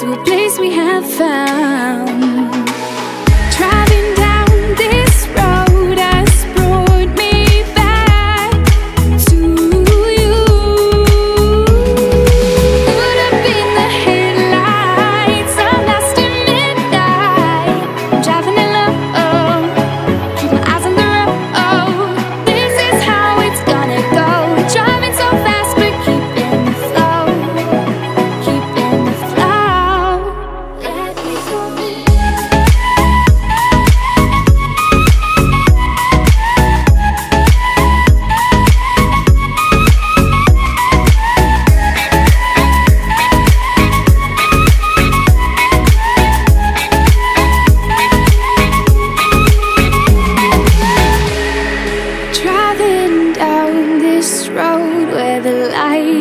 to a place we have found.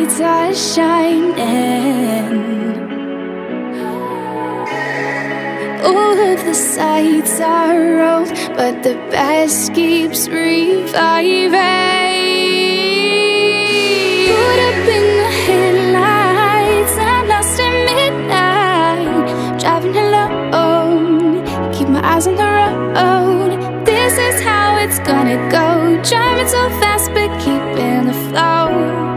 Lights are shining. All of the sights are old, but the best keeps reviving. Put up in the headlights, I'm lost in midnight. Driving alone, keep my eyes on the road. This is how it's gonna go. Driving so fast, but keeping the flow.